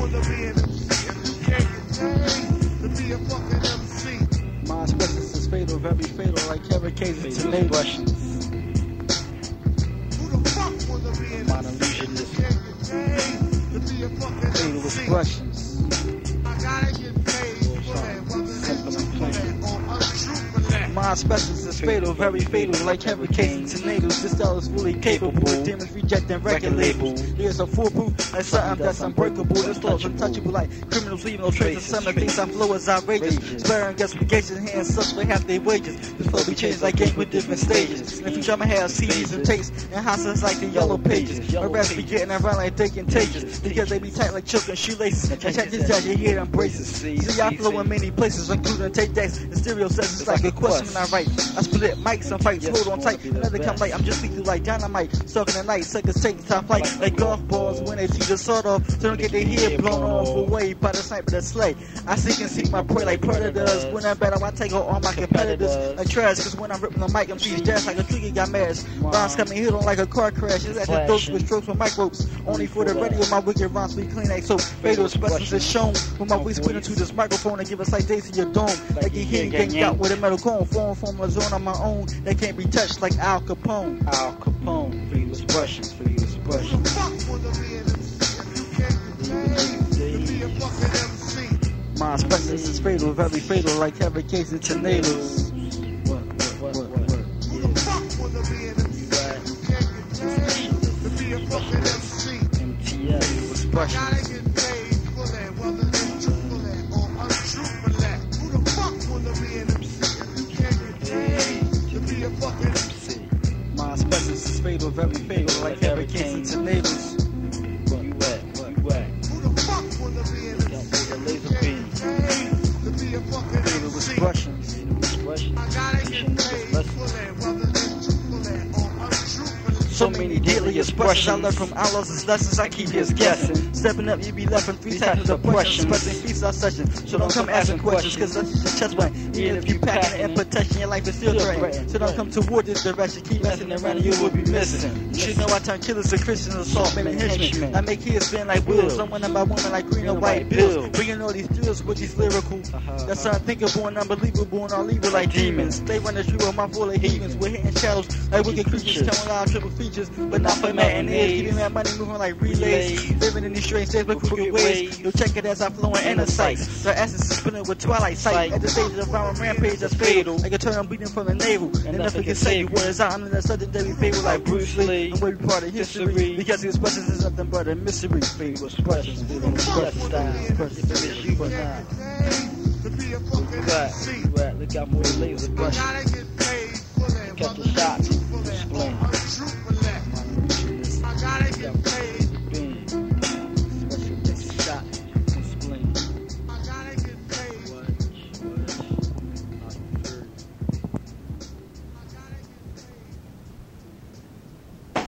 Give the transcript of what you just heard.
wanna be an MC. If you can't get paid to be a fucking MC. My expressions is fatal, very fatal, like Kevin Casey to. Who the fuck wanna be an Mind MC? Illusionist. you can't get paid to be a fucking fatal MC. I gotta get paid for that, whether it's truthful or untruthful. My expressions is fatal, very fatal, like Kevin Casey tornadoes. This style is fully capable of demons rejecting record labels. There's a foolproof, like something that's unbreakable. This flow's untouchable, like criminals leaving no traces. Some of things I flow is outrageous. Sparing justifications, hands sucks for half their wages. This flow be changed like games with different stages. In the future, I'ma have CDs and tapes and houses like the yellow pages. My raps be getting around like they contagious because they be tight like choking shoelaces. And check this out, you hear them braces. See, I flow in many places, including tape decks and stereo it's like a question when I write. I split mics and fights, hold on tight. Another come like I'm just lethal like dynamite. Sucking the night, suckers taking top flight like golf balls when they see the sawed off. So don't get their head blown off away by the sniper that slay. I seek and seek my prey like predators. When I'm better, I take out all my competitors like trash. Cause when I'm ripping the mic, I'm sees jazz like a trigger got mash. Rhymes coming hit on like a car crash. It's at the throats with strokes with mic ropes. Only for the radio, my wicked rhymes be clean like soap. Fatal expressions is shown when my voice put into this microphone and give us like days to your dome. Like you hear gang out with a metal cone. Form from a zone on my own that can't be touched like Al Capone. Al Capone, fatal expressions, fatal Who the expressions. fuck wanna be an MC? If you can't get paid to be a fucking MC. My expressions is fatal, very fatal like Kevin Casey tornadoes. What, what, what, what, what? Who the fuck wanna be an MC? If you can't get paid to be a fucking MC. MTS. I Expressions. gotta get paid for that, whether it's truthful or untruthful. Who the fuck wanna be an MC? Very fatal like Casey tornadoes. Where you? Where you at? Who the fuck wanna be MC? the laser beam. to be a fucking Fatal MC. So many daily expressions I learn from and lessons I keep just guessing. Stepping up, you be left in three types of depression. Expressing freestyle session. So don't come asking questions, cause that's just your chest button. Even if you packing it in protection, your life is still threatened. So don't come toward this direction, keep messing around and you will be missing. You should know I turn killers to Christians, assault men and henchmen. I make kids spin like wheels, someone by woman like green and white bills. Bringing all these thrills with these lyrical. Uh-huh, uh-huh. That's unthinkable and unbelievable and all evil like demons. They run the street with my full of heathens. We're hitting shadows like wicked creatures, telling loud triple features, but not for matinees. Keeping that money moving like relays. Living in these strange days with crooked ways. You'll check it as I flow in inner sight. The essence is spinning with twilight sight. At the stage of violent rampage that's fatal. Like a turn I'm bleeding from the navel. And nothing can save you. Words out under the sudden deadly fable like Bruce Lee. And we be part of history. Because the expressions is nothing but a mystery. Fatal expressions. Fatal expressions. Style. Expressions. You and I. To be a Where fucking you at? MC. Where you at? Look out for the laser